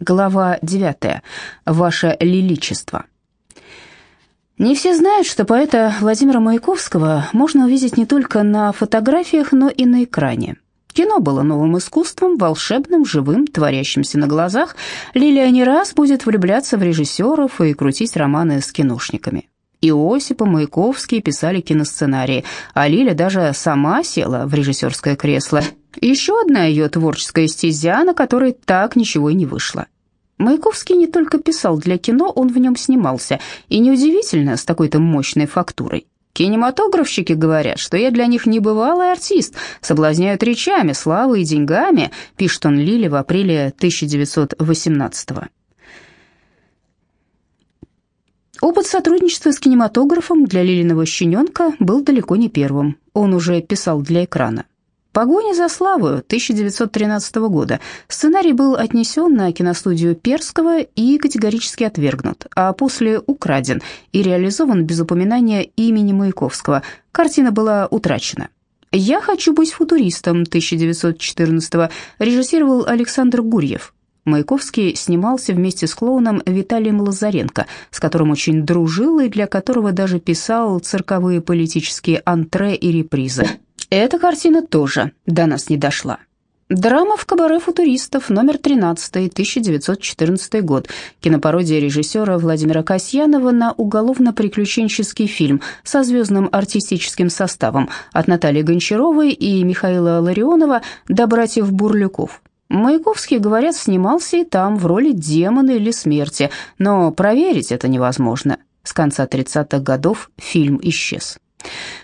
Глава 9. Ваше Лиличество. Не все знают, что поэта Владимира Маяковского можно увидеть не только на фотографиях, но и на экране. Кино было новым искусством, волшебным, живым, творящимся на глазах. Лилия не раз будет влюбляться в режиссеров и крутить романы с киношниками. И Маяковский писали киносценарии, а Лиля даже сама села в режиссерское кресло. Еще одна ее творческая стезя, на которой так ничего и не вышло. Маяковский не только писал для кино, он в нем снимался, и неудивительно, с такой-то мощной фактурой. Кинематографщики говорят, что я для них небывалый артист, соблазняют речами, славой и деньгами, пишет он Лиле в апреле 1918 -го. Опыт сотрудничества с кинематографом для Лилиного щененка был далеко не первым. Он уже писал для экрана. «Погоня за славою» 1913 года. Сценарий был отнесен на киностудию Перского и категорически отвергнут, а после украден и реализован без упоминания имени Маяковского. Картина была утрачена. «Я хочу быть футуристом» 1914 режиссировал Александр Гурьев. Маяковский снимался вместе с клоуном Виталием Лазаренко, с которым очень дружил и для которого даже писал цирковые политические антре и репризы. Эта картина тоже до нас не дошла. Драма в кабаре футуристов, номер 13, 1914 год. Кинопародия режиссера Владимира Касьянова на уголовно-приключенческий фильм со звездным артистическим составом от Натальи Гончаровой и Михаила Ларионова до братьев Бурлюков. Маяковский, говорят, снимался и там в роли демона или смерти, но проверить это невозможно. С конца 30-х годов фильм исчез.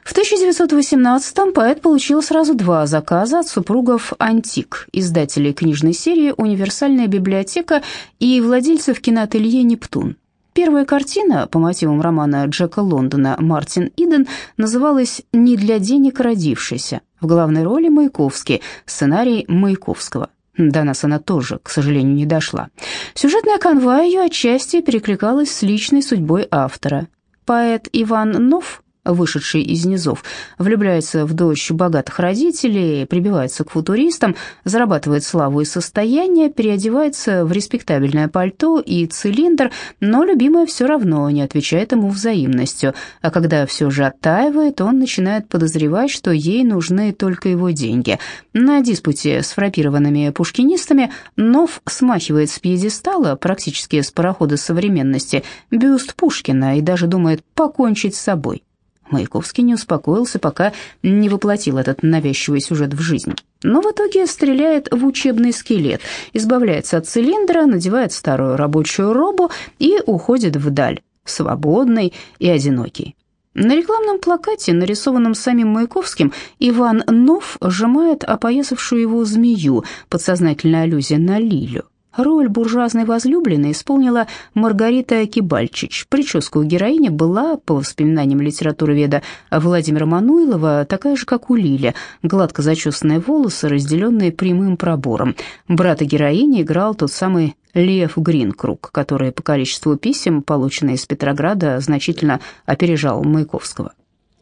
В 1918-м поэт получил сразу два заказа от супругов «Антик», издателей книжной серии «Универсальная библиотека» и владельцев киноателье «Нептун». Первая картина по мотивам романа Джека Лондона «Мартин Иден» называлась «Не для денег родившийся». В главной роли Маяковский, сценарий Маяковского. До нас она тоже, к сожалению, не дошла. Сюжетная канва ее отчасти перекликалась с личной судьбой автора. Поэт Иван Нов вышедший из низов, влюбляется в дочь богатых родителей, прибивается к футуристам, зарабатывает славу и состояние, переодевается в респектабельное пальто и цилиндр, но любимая все равно не отвечает ему взаимностью, а когда все же оттаивает, он начинает подозревать, что ей нужны только его деньги. На диспуте с фрапированными пушкинистами Нов смахивает с пьедестала, практически с парохода современности, бюст Пушкина и даже думает покончить с собой. Маяковский не успокоился, пока не воплотил этот навязчивый сюжет в жизнь. Но в итоге стреляет в учебный скелет, избавляется от цилиндра, надевает старую рабочую робу и уходит вдаль, свободный и одинокий. На рекламном плакате, нарисованном самим Маяковским, Иван Нов сжимает опоясавшую его змею, подсознательная аллюзия на Лилю. Роль буржуазной возлюбленной исполнила Маргарита Кибальчич. Прическа у героини была, по воспоминаниям литературоведа Владимира Мануилова, такая же, как у Лили, гладко зачесанные волосы, разделенные прямым пробором. Брата героини играл тот самый Лев Гринкруг, который по количеству писем, полученных из Петрограда, значительно опережал Маяковского.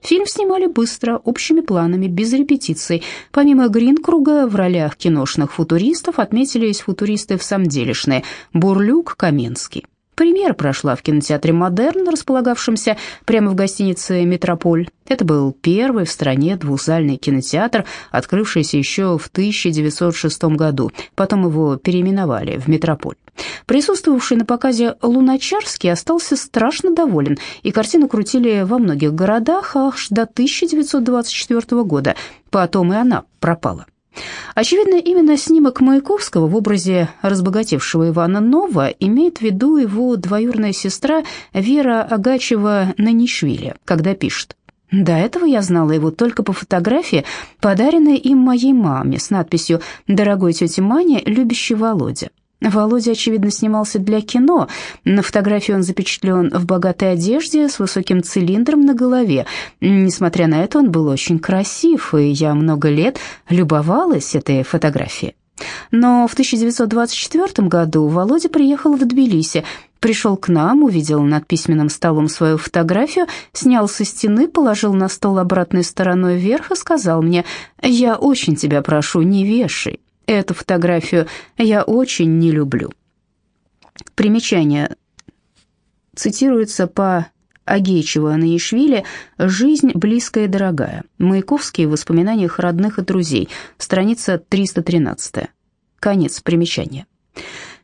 Фильм снимали быстро, общими планами, без репетиций. Помимо Гринкруга в ролях киношных футуристов отметились футуристы в самом делешные Бурлюк, Каменский. Премьера прошла в кинотеатре «Модерн», располагавшемся прямо в гостинице «Метрополь». Это был первый в стране двухзальный кинотеатр, открывшийся еще в 1906 году. Потом его переименовали в «Метрополь». Присутствовавший на показе Луначарский остался страшно доволен, и картину крутили во многих городах аж до 1924 года. Потом и она пропала. Очевидно, именно снимок Маяковского в образе разбогатевшего Ивана Нова имеет в виду его двоюродная сестра Вера Агачева-Нанишвили, когда пишет. До этого я знала его только по фотографии, подаренной им моей маме с надписью «Дорогой тете Мане, любящий Володя». Володя, очевидно, снимался для кино. На фотографии он запечатлен в богатой одежде с высоким цилиндром на голове. Несмотря на это, он был очень красив, и я много лет любовалась этой фотографией. Но в 1924 году Володя приехал в Тбилиси, пришел к нам, увидел над письменным столом свою фотографию, снял со стены, положил на стол обратной стороной вверх и сказал мне, «Я очень тебя прошу, не вешай, Эту фотографию я очень не люблю. Примечание. Цитируется по Агеичева Наишвили «Жизнь близкая и дорогая». Маяковский в воспоминаниях родных и друзей. Страница 313. Конец примечания.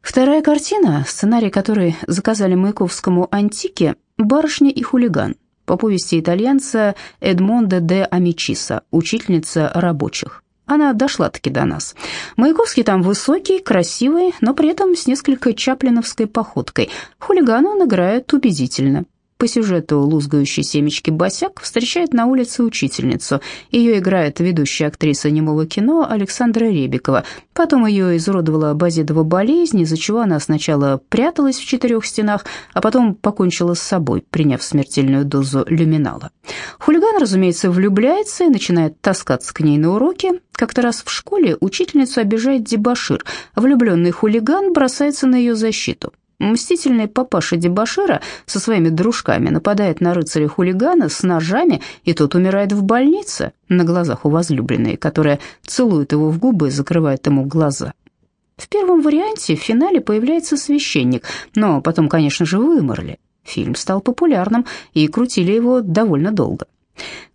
Вторая картина, сценарий которой заказали Маяковскому «Антике», «Барышня и хулиган» по повести итальянца Эдмонда де Амичиса, учительница рабочих. Она дошла-таки до нас. Маяковский там высокий, красивый, но при этом с несколько чаплиновской походкой. Хулигана он играет убедительно. По сюжету лузгающий семечки босяк встречает на улице учительницу. Ее играет ведущая актриса немого кино Александра Ребикова. Потом ее изуродовала базидова болезнь, из-за чего она сначала пряталась в четырех стенах, а потом покончила с собой, приняв смертельную дозу люминала. Хулиган, разумеется, влюбляется и начинает таскаться к ней на уроки. Как-то раз в школе учительницу обижает дебошир. Влюбленный хулиган бросается на ее защиту. Мстительный папаша Дебашира со своими дружками нападает на рыцаря-хулигана с ножами, и тот умирает в больнице на глазах у возлюбленной, которая целует его в губы и закрывает ему глаза. В первом варианте в финале появляется священник, но потом, конечно же, выморли. Фильм стал популярным, и крутили его довольно долго.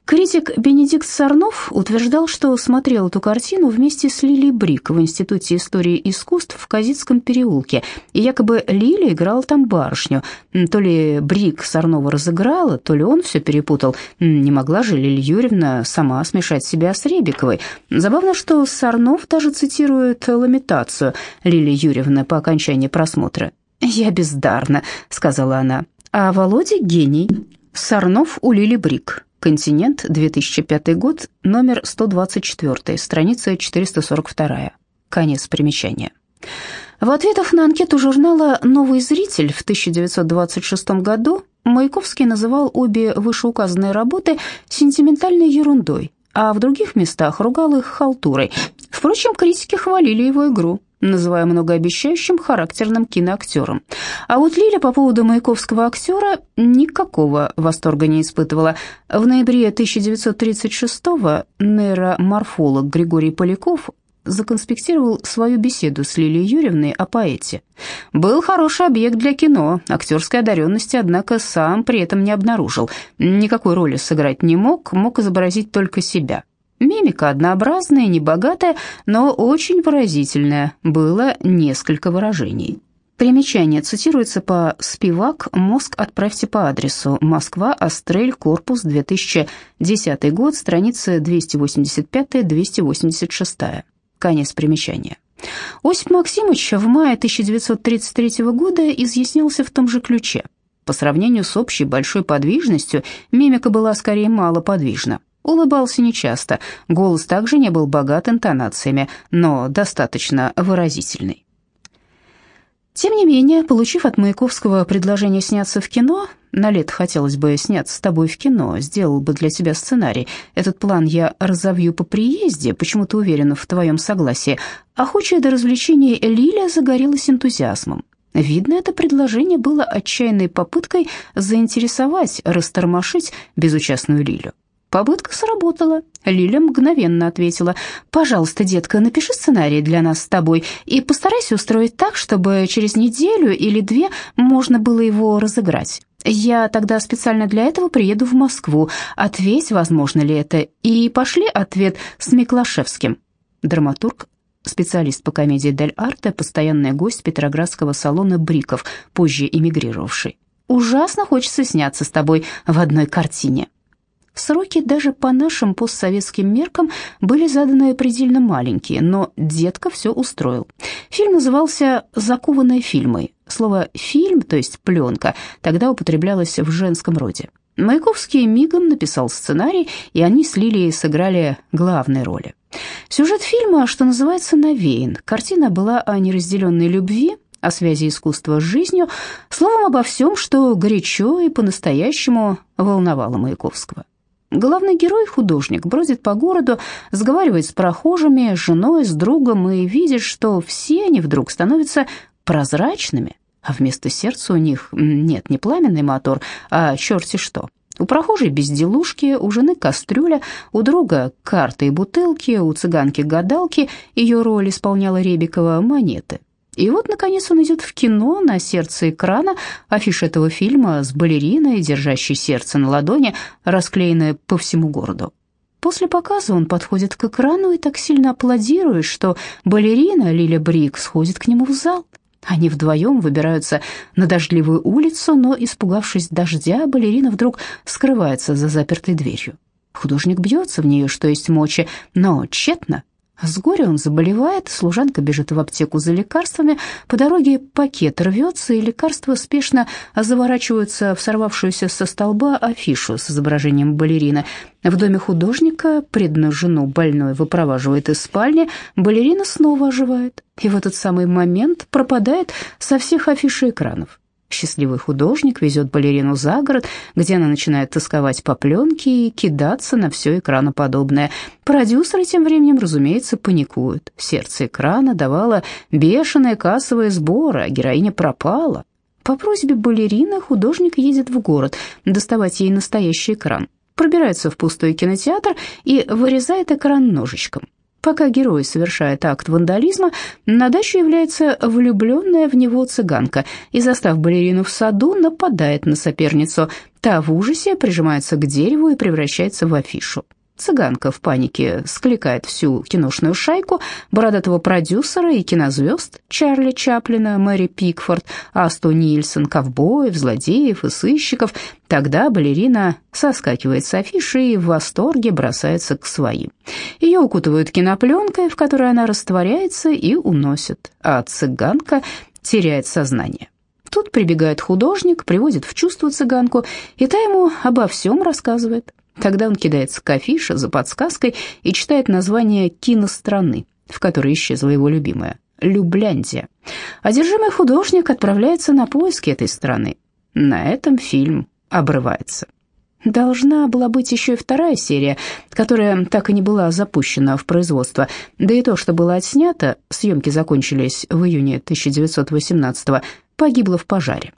Критик Бенедикт Сарнов утверждал, что смотрел эту картину вместе с Лилией Брик в Институте истории искусств в Казицком переулке, и якобы Лили играла там барышню. То ли Брик Сарнова разыграла, то ли он все перепутал. Не могла же Лилия Юрьевна сама смешать себя с Ребиковой. Забавно, что Сарнов даже цитирует ламентацию Лилии Юрьевны по окончании просмотра. «Я бездарна», — сказала она, — «а Володя гений». Сарнов у Лили Брик. Континент, 2005 год, номер 124, страница 442. Конец примечания. В ответах на анкету журнала «Новый зритель» в 1926 году Маяковский называл обе вышеуказанные работы сентиментальной ерундой, а в других местах ругал их халтурой. Впрочем, критики хвалили его игру называя многообещающим характерным киноактером. А вот Лиля по поводу маяковского актера никакого восторга не испытывала. В ноябре 1936-го нейроморфолог Григорий Поляков законспектировал свою беседу с Лилией Юрьевной о поэте. Был хороший объект для кино, актерской одаренности, однако сам при этом не обнаружил. Никакой роли сыграть не мог, мог изобразить только себя. Мимика однообразная, небогатая, но очень выразительная. Было несколько выражений. Примечание цитируется по «Спивак. Мозг отправьте по адресу. Москва. Астрель. Корпус. 2010 год. Страница 285-286». Конец примечания. Осип Максимович в мае 1933 года изъяснялся в том же ключе. По сравнению с общей большой подвижностью, мимика была скорее малоподвижна. Улыбался нечасто, голос также не был богат интонациями, но достаточно выразительный. Тем не менее, получив от Маяковского предложение сняться в кино, на лето хотелось бы сняться с тобой в кино, сделал бы для тебя сценарий. Этот план я разовью по приезде, почему-то уверена в твоем согласии. Охочая до развлечений Лилия загорелась энтузиазмом. Видно, это предложение было отчаянной попыткой заинтересовать, растормошить безучастную Лилю. Попытка сработала. Лиля мгновенно ответила. «Пожалуйста, детка, напиши сценарий для нас с тобой и постарайся устроить так, чтобы через неделю или две можно было его разыграть. Я тогда специально для этого приеду в Москву. Ответь, возможно ли это, и пошли ответ с Миклашевским». Драматург специалист по комедии Дель Арте, постоянный гость петроградского салона «Бриков», позже эмигрировавший. «Ужасно хочется сняться с тобой в одной картине». Сроки даже по нашим постсоветским меркам были заданы предельно маленькие, но детка все устроил. Фильм назывался «Закованные фильмы». Слово «фильм», то есть «пленка», тогда употреблялось в женском роде. Маяковский мигом написал сценарий, и они с Лилией сыграли главные роли. Сюжет фильма, что называется, навеян. Картина была о неразделенной любви, о связи искусства с жизнью, словом, обо всем, что горячо и по-настоящему волновало Маяковского. Главный герой, художник, бродит по городу, сговаривает с прохожими, с женой, с другом и видит, что все они вдруг становятся прозрачными, а вместо сердца у них нет не пламенный мотор, а черти что. У прохожей безделушки, у жены кастрюля, у друга карты и бутылки, у цыганки гадалки, ее роль исполняла Ребикова, монеты. И вот, наконец, он идет в кино на сердце экрана. Афиша этого фильма с балериной, держащей сердце на ладони, расклеенная по всему городу. После показа он подходит к экрану и так сильно аплодирует, что балерина Лиля Брик сходит к нему в зал. Они вдвоем выбираются на дождливую улицу, но, испугавшись дождя, балерина вдруг скрывается за запертой дверью. Художник бьется в нее, что есть мочи, но тщетно. С горя он заболевает, служанка бежит в аптеку за лекарствами, по дороге пакет рвется, и лекарства спешно заворачиваются в сорвавшуюся со столба афишу с изображением балерины. В доме художника преданную жену больной выпроваживает из спальни, балерина снова оживает, и в этот самый момент пропадает со всех афиш и экранов. Счастливый художник везет балерину за город, где она начинает тосковать по пленке и кидаться на все экраноподобное. Продюсеры тем временем, разумеется, паникуют. Сердце экрана давало бешеные кассовые сборы, а героиня пропала. По просьбе балерины художник едет в город доставать ей настоящий экран. Пробирается в пустой кинотеатр и вырезает экран ножичком. Пока герой совершает акт вандализма, на дачу является влюбленная в него цыганка и, застав балерину в саду, нападает на соперницу. Та в ужасе прижимается к дереву и превращается в афишу. Цыганка в панике скликает всю киношную шайку, бородатого продюсера и кинозвезд Чарли Чаплина, Мэри Пикфорд, Асту Нильсон, ковбоев, злодеев и сыщиков. Тогда балерина соскакивает с афиши и в восторге бросается к своим. Ее укутывают кинопленкой, в которой она растворяется и уносят, а цыганка теряет сознание. Тут прибегает художник, приводит в чувство цыганку, и та ему обо всем рассказывает. Тогда он кидается к афише за подсказкой и читает название киностраны, в которой исчезла его любимая – Любляндия. Одержимый художник отправляется на поиски этой страны. На этом фильм обрывается. Должна была быть еще и вторая серия, которая так и не была запущена в производство. Да и то, что было отснято, съемки закончились в июне 1918 погибло в пожаре.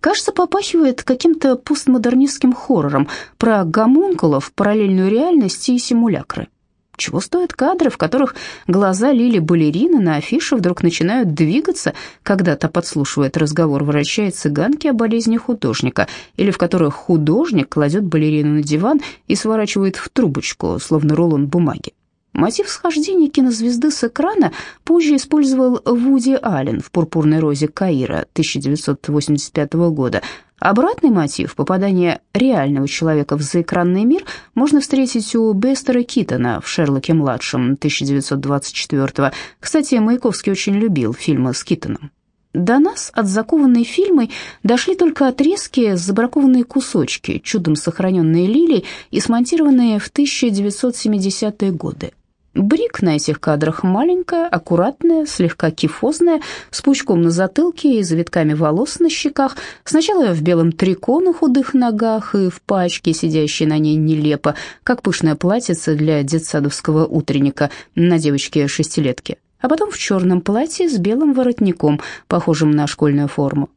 Кажется, попахивает каким-то постмодернистским хоррором про гомункулов, параллельную реальность и симулякры. Чего стоят кадры, в которых глаза Лили балерины на афише вдруг начинают двигаться, когда то подслушивает разговор врача и цыганки о болезни художника, или в которых художник кладет балерину на диван и сворачивает в трубочку, словно рулон бумаги. Мотив схождения кинозвезды с экрана позже использовал Вуди Аллен в «Пурпурной розе Каира» 1985 года. Обратный мотив попадания реального человека в заэкранный мир можно встретить у Бестера Китона в «Шерлоке-младшем» 1924 Кстати, Маяковский очень любил фильмы с Китоном. До нас от закованной фильмой дошли только отрезки, забракованные кусочки, чудом сохраненные лилии и смонтированные в 1970-е годы. Брик на этих кадрах маленькая, аккуратная, слегка кифозная, с пучком на затылке и завитками волос на щеках, сначала в белом трико на худых ногах и в пачке, сидящей на ней нелепо, как пышное платьице для детсадовского утренника на девочке-шестилетке, а потом в черном платье с белым воротником, похожим на школьную форму.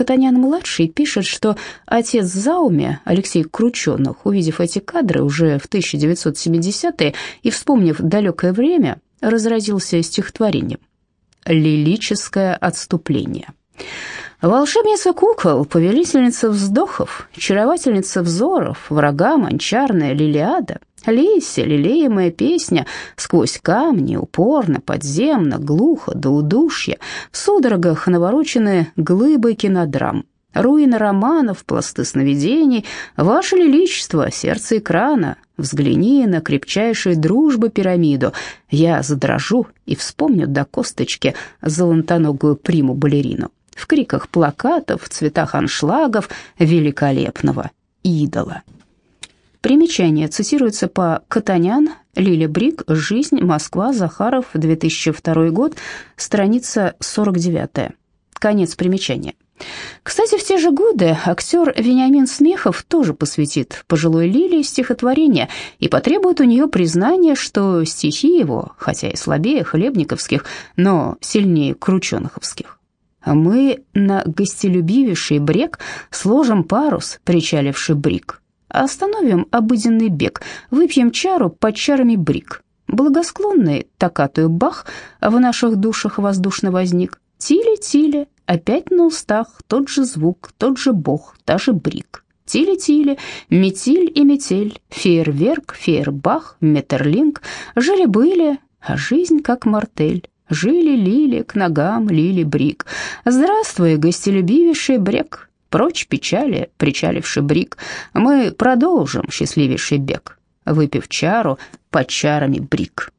Катанян-младший пишет, что отец Зауме, Алексей Крученых, увидев эти кадры уже в 1970-е и вспомнив далекое время, разразился стихотворением «Лилическое отступление». Волшебница кукол, повелительница вздохов, очаровательница взоров, врага манчарная Лилиада, Лися, лелеемая песня, сквозь камни, упорно, подземно, глухо, до удушья, в судорогах наворочены глыбы кинодрам, руины романов, пласты сновидений, ваше величество, сердце экрана, взгляни на крепчайшей дружбы пирамиду, я задрожу и вспомню до косточки золотоногую приму-балерину в криках плакатов, в цветах аншлагов великолепного идола. Примечание цитируется по Катанян, Лиля Брик, «Жизнь. Москва. Захаров. 2002 год. Страница 49». Конец примечания. Кстати, в те же годы актер Вениамин Смехов тоже посвятит пожилой Лилии стихотворение и потребует у нее признания, что стихи его, хотя и слабее хлебниковских, но сильнее крученоховских. А мы на гостелюбивейший брег сложим парус, причаливший брик. Остановим обыденный бег, выпьем чару под чарами брик. Благосклонный Токатую Бах в наших душах воздушно возник. Тили-тили, опять на устах тот же звук, тот же бог, та же брик. Тили-тили, метиль и метель, фейерверк, фейербах, метерлинг, жили-были, а жизнь как мартель. Жили-лили, к ногам лили брик. Здравствуй, гостелюбивейший брек, прочь печали, причаливший брик. Мы продолжим счастливейший бег, выпив чару под чарами брик.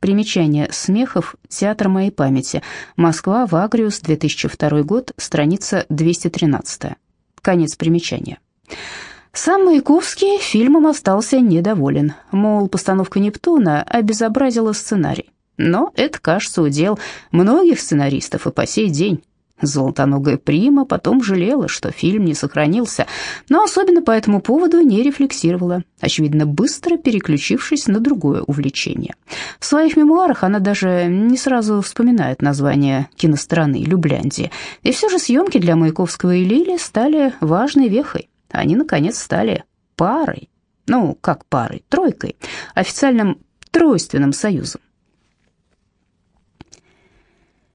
Примечание смехов «Театр моей памяти». Москва, Вагриус, 2002 год, страница 213. Конец примечания. Сам Маяковский фильмом остался недоволен. Мол, постановка «Нептуна» обезобразила сценарий. Но это, кажется, удел многих сценаристов и по сей день. Золотоногая Прима потом жалела, что фильм не сохранился, но особенно по этому поводу не рефлексировала, очевидно, быстро переключившись на другое увлечение. В своих мемуарах она даже не сразу вспоминает название киностраны Любляндии. И все же съемки для Маяковского и Лили стали важной вехой. Они, наконец, стали парой. Ну, как парой, тройкой, официальным тройственным союзом.